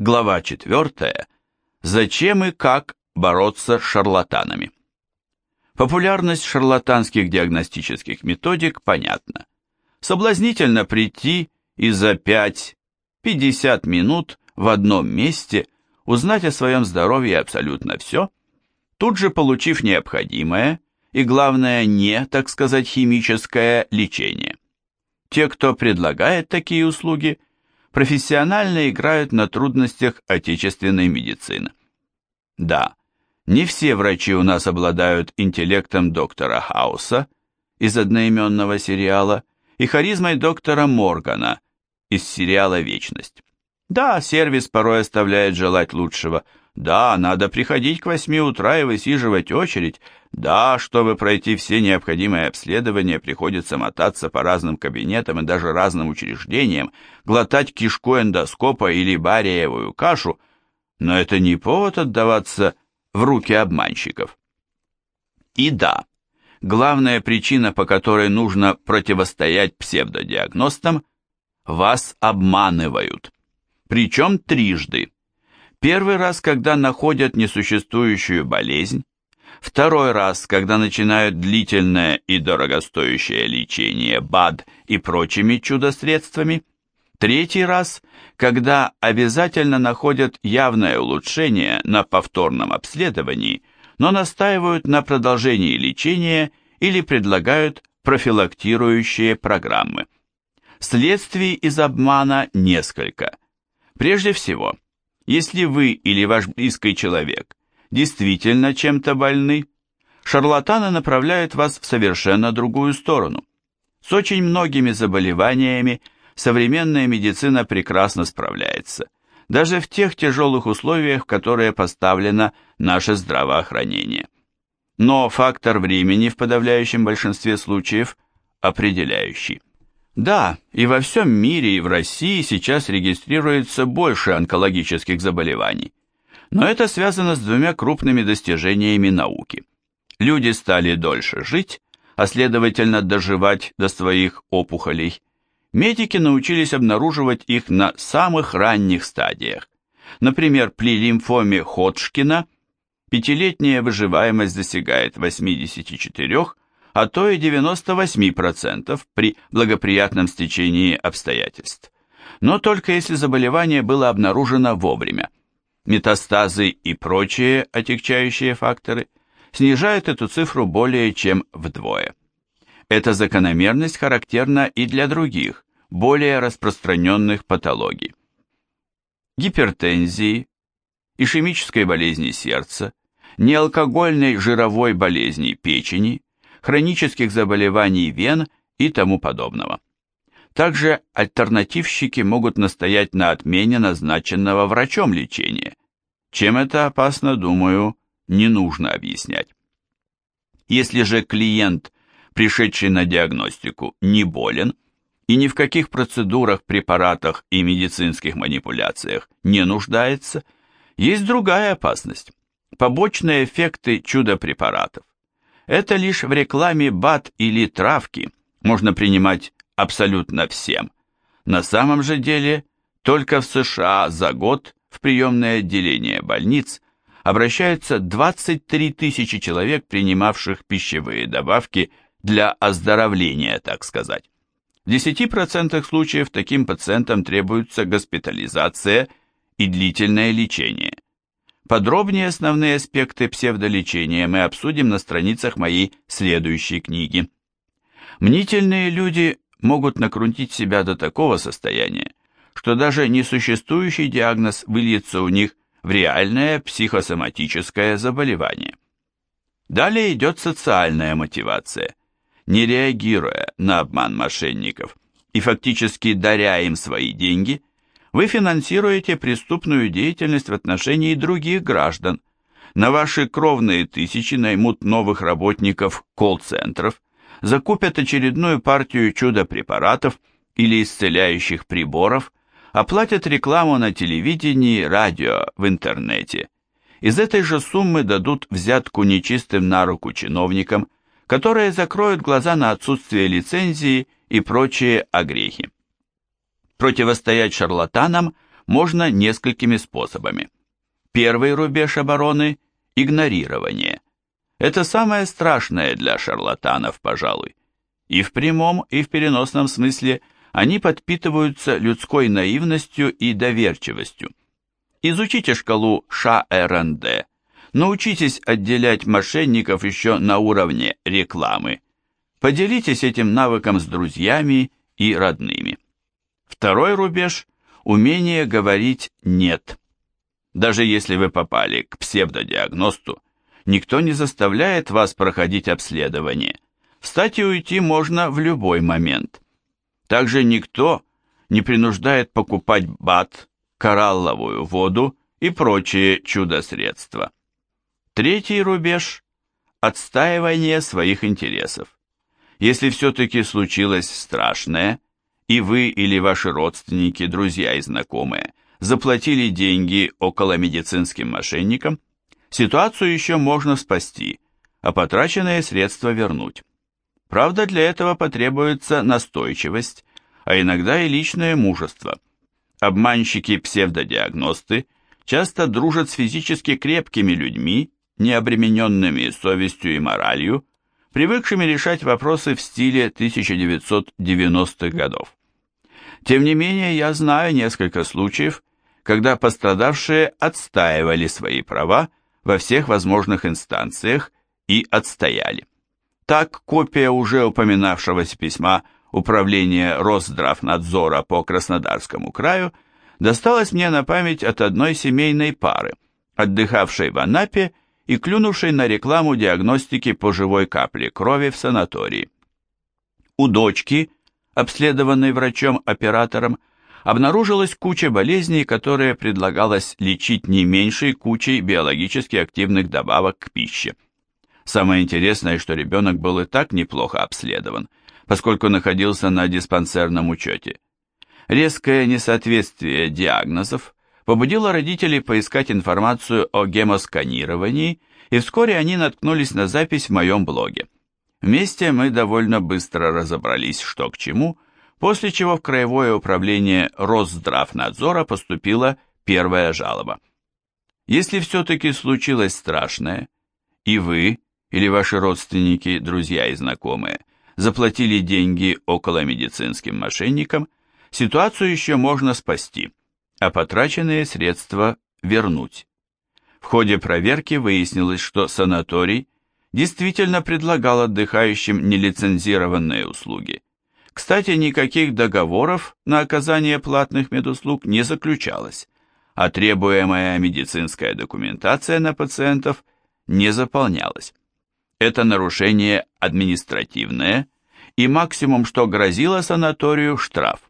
Глава 4. Зачем и как бороться с шарлатанами? Популярность шарлатанских диагностических методик понятна. Соблазнительно прийти и за 5-50 минут в одном месте узнать о своем здоровье абсолютно все, тут же получив необходимое и, главное, не, так сказать, химическое лечение. Те, кто предлагает такие услуги – профессионально играют на трудностях отечественной медицины. Да, не все врачи у нас обладают интеллектом доктора Хауса из одноименного сериала и харизмой доктора Моргана из сериала «Вечность». Да, сервис порой оставляет желать лучшего. Да, надо приходить к восьми утра и высиживать очередь. Да, чтобы пройти все необходимые обследования, приходится мотаться по разным кабинетам и даже разным учреждениям, глотать кишку эндоскопа или бариевую кашу, но это не повод отдаваться в руки обманщиков. И да, главная причина, по которой нужно противостоять псевдодиагностам, вас обманывают. Причем трижды. Первый раз, когда находят несуществующую болезнь, второй раз, когда начинают длительное и дорогостоящее лечение БАД и прочими чудо-средствами, третий раз, когда обязательно находят явное улучшение на повторном обследовании, но настаивают на продолжении лечения или предлагают профилактирующие программы. Следствий из обмана несколько – Прежде всего, если вы или ваш близкий человек действительно чем-то больны, шарлатаны направляют вас в совершенно другую сторону. С очень многими заболеваниями современная медицина прекрасно справляется, даже в тех тяжелых условиях, в которые поставлено наше здравоохранение. Но фактор времени в подавляющем большинстве случаев определяющий. Да, и во всем мире, и в России сейчас регистрируется больше онкологических заболеваний. Но это связано с двумя крупными достижениями науки. Люди стали дольше жить, а следовательно доживать до своих опухолей. Медики научились обнаруживать их на самых ранних стадиях. Например, при лимфоме Ходжкина пятилетняя выживаемость достигает 84 а то и 98% при благоприятном стечении обстоятельств. Но только если заболевание было обнаружено вовремя. Метастазы и прочие отягчающие факторы снижают эту цифру более чем вдвое. Эта закономерность характерна и для других, более распространенных патологий. Гипертензии, ишемической болезни сердца, неалкогольной жировой болезни печени, хронических заболеваний вен и тому подобного. Также альтернативщики могут настоять на отмене назначенного врачом лечения. Чем это опасно, думаю, не нужно объяснять. Если же клиент, пришедший на диагностику, не болен и ни в каких процедурах, препаратах и медицинских манипуляциях не нуждается, есть другая опасность – побочные эффекты чудо-препаратов. Это лишь в рекламе БАТ или травки можно принимать абсолютно всем. На самом же деле, только в США за год в приемное отделение больниц обращаются 23 тысячи человек, принимавших пищевые добавки для оздоровления, так сказать. В 10% случаев таким пациентам требуется госпитализация и длительное лечение. Подробнее основные аспекты псевдолечения мы обсудим на страницах моей следующей книги. Мнительные люди могут накрутить себя до такого состояния, что даже несуществующий диагноз выльется у них в реальное психосоматическое заболевание. Далее идет социальная мотивация. Не реагируя на обман мошенников и фактически даря им свои деньги, вы финансируете преступную деятельность в отношении других граждан. На ваши кровные тысячи наймут новых работников колл-центров, закупят очередную партию чудо-препаратов или исцеляющих приборов, оплатят рекламу на телевидении, радио, в интернете. Из этой же суммы дадут взятку нечистым на руку чиновникам, которые закроют глаза на отсутствие лицензии и прочие огрехи. Противостоять шарлатанам можно несколькими способами. Первый рубеж обороны – игнорирование. Это самое страшное для шарлатанов, пожалуй. И в прямом, и в переносном смысле они подпитываются людской наивностью и доверчивостью. Изучите шкалу ШРНД, научитесь отделять мошенников еще на уровне рекламы. Поделитесь этим навыком с друзьями и родными. Второй рубеж – умение говорить «нет». Даже если вы попали к псевдодиагносту, никто не заставляет вас проходить обследование. Встать и уйти можно в любой момент. Также никто не принуждает покупать БАТ, коралловую воду и прочие чудо-средства. Третий рубеж – отстаивание своих интересов. Если все-таки случилось страшное, и вы или ваши родственники, друзья и знакомые заплатили деньги около медицинским мошенникам, ситуацию еще можно спасти, а потраченные средства вернуть. Правда, для этого потребуется настойчивость, а иногда и личное мужество. Обманщики-псевдодиагносты часто дружат с физически крепкими людьми, не обремененными совестью и моралью, привыкшими решать вопросы в стиле 1990-х годов. Тем не менее, я знаю несколько случаев, когда пострадавшие отстаивали свои права во всех возможных инстанциях и отстояли. Так, копия уже упоминавшегося письма Управления Росздравнадзора по Краснодарскому краю досталась мне на память от одной семейной пары, отдыхавшей в Анапе и клюнувшей на рекламу диагностики по живой капле крови в санатории. У дочки, обследованной врачом-оператором, обнаружилась куча болезней, которые предлагалось лечить не меньшей кучей биологически активных добавок к пище. Самое интересное, что ребенок был и так неплохо обследован, поскольку находился на диспансерном учете. Резкое несоответствие диагнозов побудило родителей поискать информацию о гемосканировании, и вскоре они наткнулись на запись в моем блоге. Вместе мы довольно быстро разобрались, что к чему, после чего в Краевое управление Росздравнадзора поступила первая жалоба. Если все-таки случилось страшное, и вы, или ваши родственники, друзья и знакомые заплатили деньги около медицинским мошенникам, ситуацию еще можно спасти, а потраченные средства вернуть. В ходе проверки выяснилось, что санаторий действительно предлагал отдыхающим нелицензированные услуги. Кстати, никаких договоров на оказание платных медуслуг не заключалось, а требуемая медицинская документация на пациентов не заполнялась. Это нарушение административное, и максимум, что грозило санаторию, штраф.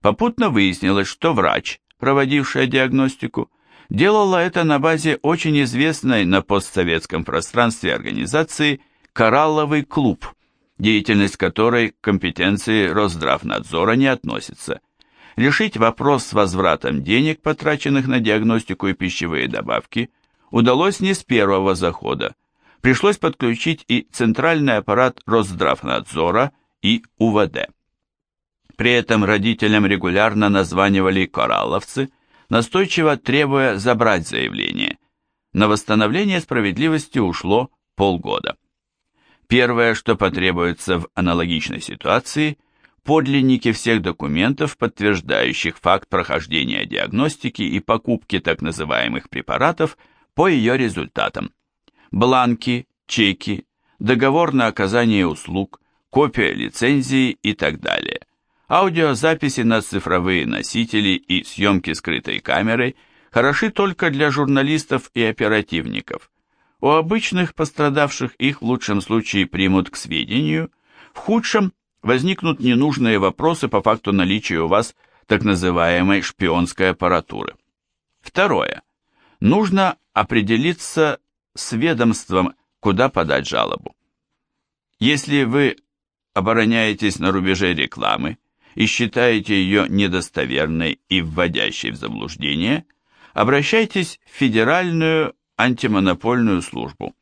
Попутно выяснилось, что врач, проводившая диагностику, делала это на базе очень известной на постсоветском пространстве организации «Коралловый клуб», деятельность которой к компетенции Росздравнадзора не относится. Решить вопрос с возвратом денег, потраченных на диагностику и пищевые добавки, удалось не с первого захода, пришлось подключить и центральный аппарат Росздравнадзора и УВД. При этом родителям регулярно названивали коралловцы, настойчиво требуя забрать заявление. На восстановление справедливости ушло полгода. Первое, что потребуется в аналогичной ситуации – подлинники всех документов, подтверждающих факт прохождения диагностики и покупки так называемых препаратов по ее результатам бланки, чеки, договор на оказание услуг, копия лицензии и так далее. Аудиозаписи на цифровые носители и съемки скрытой камерой хороши только для журналистов и оперативников. У обычных пострадавших их в лучшем случае примут к сведению, в худшем возникнут ненужные вопросы по факту наличия у вас так называемой шпионской аппаратуры. Второе. Нужно определиться с ведомством, куда подать жалобу. Если вы обороняетесь на рубеже рекламы и считаете ее недостоверной и вводящей в заблуждение, обращайтесь в Федеральную антимонопольную службу.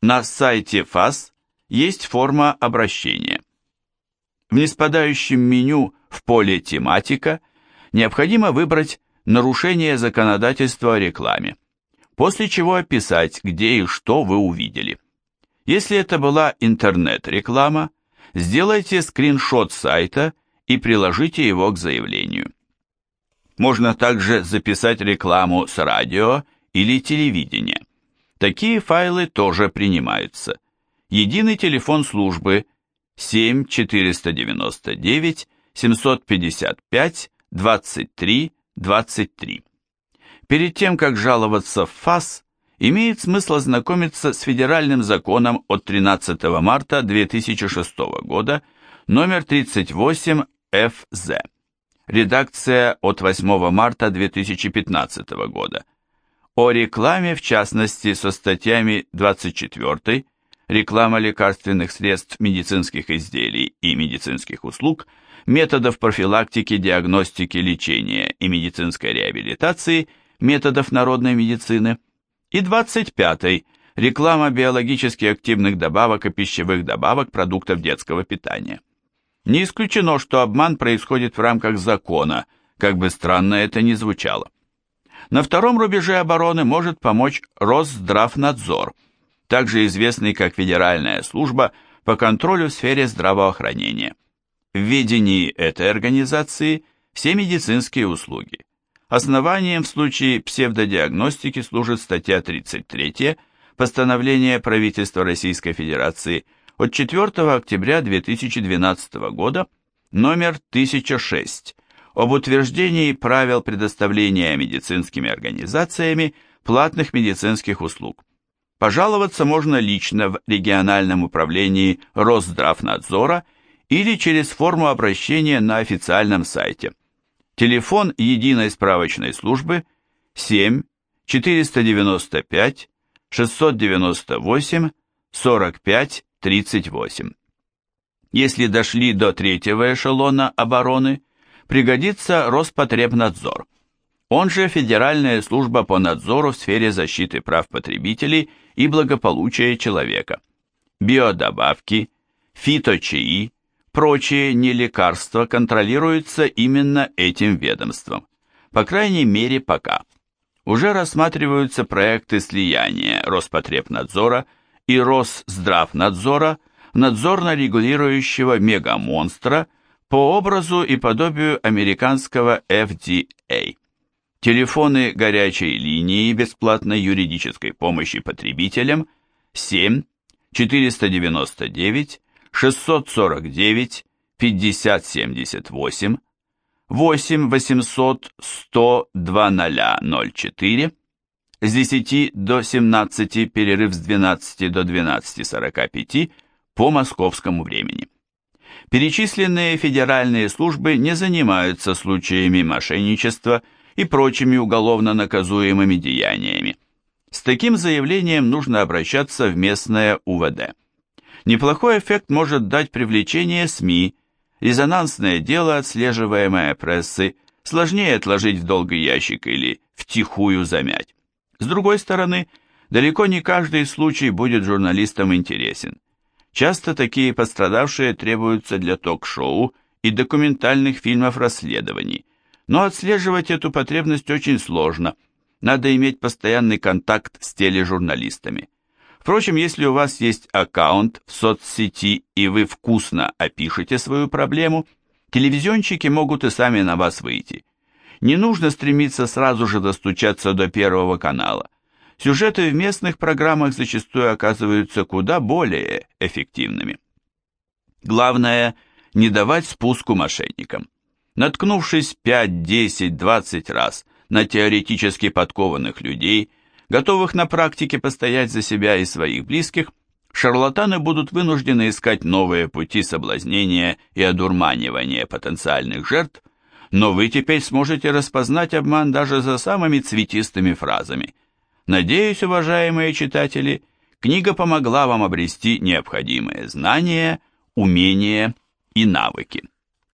На сайте ФАС есть форма обращения. В неспадающем меню в поле «Тематика» необходимо выбрать нарушение законодательства о рекламе, после чего описать, где и что вы увидели. Если это была интернет-реклама, сделайте скриншот сайта и приложите его к заявлению. Можно также записать рекламу с радио или телевидения. Такие файлы тоже принимаются. Единый телефон службы 7 499 755 23 23. Перед тем, как жаловаться в ФАС, имеет смысл ознакомиться с федеральным законом от 13 марта 2006 года номер 38 ФЗ. Редакция от 8 марта 2015 года. О рекламе, в частности, со статьями 24 «Реклама лекарственных средств, медицинских изделий и медицинских услуг», методов профилактики, диагностики, лечения и медицинской реабилитации, методов народной медицины – и 25. Реклама биологически активных добавок и пищевых добавок продуктов детского питания. Не исключено, что обман происходит в рамках закона, как бы странно это ни звучало. На втором рубеже обороны может помочь Росздравнадзор, также известный как Федеральная служба по контролю в сфере здравоохранения. В ведении этой организации все медицинские услуги, Основанием в случае псевдодиагностики служит статья 33 постановления правительства Российской Федерации от 4 октября 2012 года номер 1006 об утверждении правил предоставления медицинскими организациями платных медицинских услуг. Пожаловаться можно лично в региональном управлении Росздравнадзора или через форму обращения на официальном сайте – Телефон единой справочной службы 7 495 698 45 38. Если дошли до третьего эшелона обороны, пригодится Роспотребнадзор. Он же Федеральная служба по надзору в сфере защиты прав потребителей и благополучия человека. Биодобавки, фиточаи, Прочие нелекарства контролируются именно этим ведомством, по крайней мере пока. Уже рассматриваются проекты слияния Роспотребнадзора и Росздравнадзора надзорно-регулирующего мегамонстра по образу и подобию американского FDA. Телефоны горячей линии бесплатной юридической помощи потребителям 7 499 649 5078 8 800 100 2004 с 10 до 17, перерыв с 12 до 12.45 по московскому времени. Перечисленные федеральные службы не занимаются случаями мошенничества и прочими уголовно наказуемыми деяниями. С таким заявлением нужно обращаться в местное УВД. Неплохой эффект может дать привлечение СМИ, резонансное дело, отслеживаемое прессой, сложнее отложить в долгий ящик или втихую замять. С другой стороны, далеко не каждый случай будет журналистам интересен. Часто такие пострадавшие требуются для ток-шоу и документальных фильмов расследований, но отслеживать эту потребность очень сложно, надо иметь постоянный контакт с тележурналистами. Впрочем, если у вас есть аккаунт в соцсети и вы вкусно опишете свою проблему, телевизионщики могут и сами на вас выйти. Не нужно стремиться сразу же достучаться до Первого канала. Сюжеты в местных программах зачастую оказываются куда более эффективными. Главное, не давать спуску мошенникам. Наткнувшись 5, 10, 20 раз на теоретически подкованных людей – готовых на практике постоять за себя и своих близких, шарлатаны будут вынуждены искать новые пути соблазнения и одурманивания потенциальных жертв, но вы теперь сможете распознать обман даже за самыми цветистыми фразами. Надеюсь, уважаемые читатели, книга помогла вам обрести необходимые знания, умения и навыки.